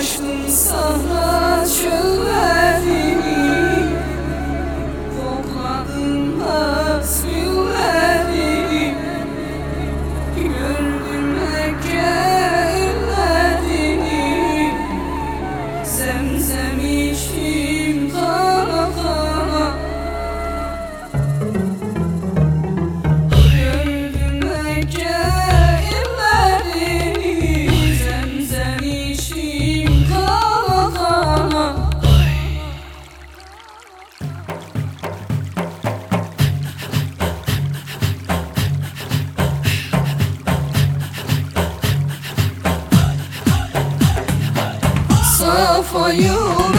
Açtım sana Safayı vermeyi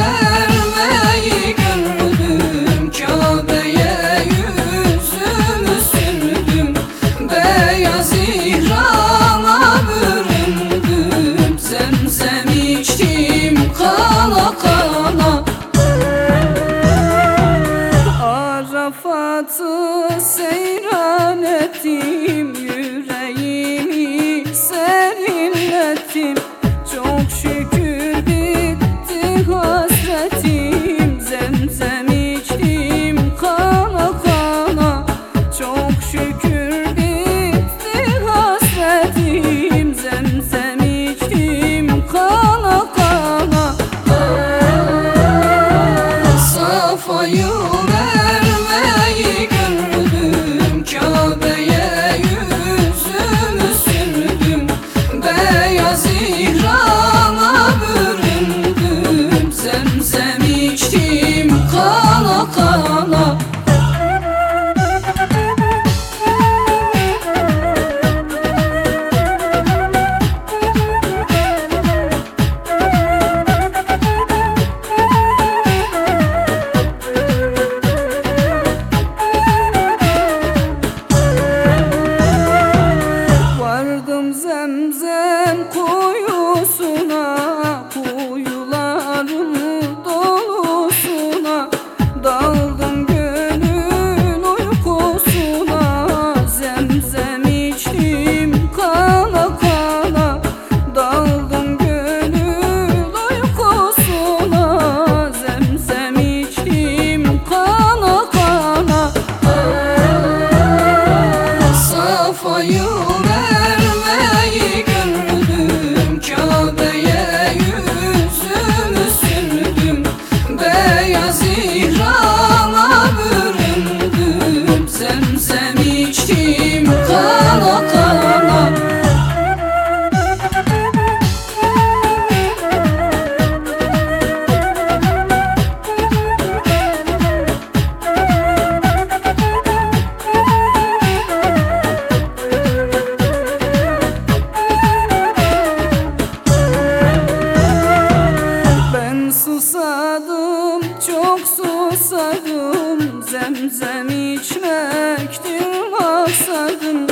maksadım Zemzem içmektir maksadım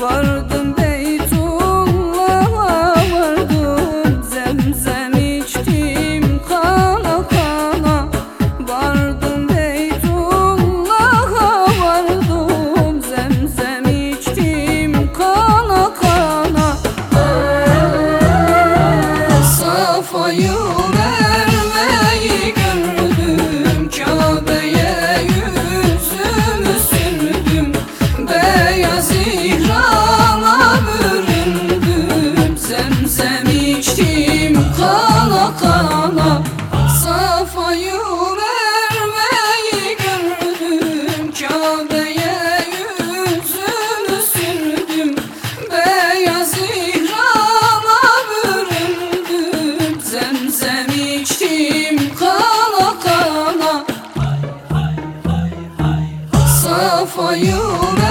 Vardım Beytullah'a vardım Zemzem içtim kana kana. Vardım Beytullah'a vardım Zemzem içtim kana kana. Safayı for you.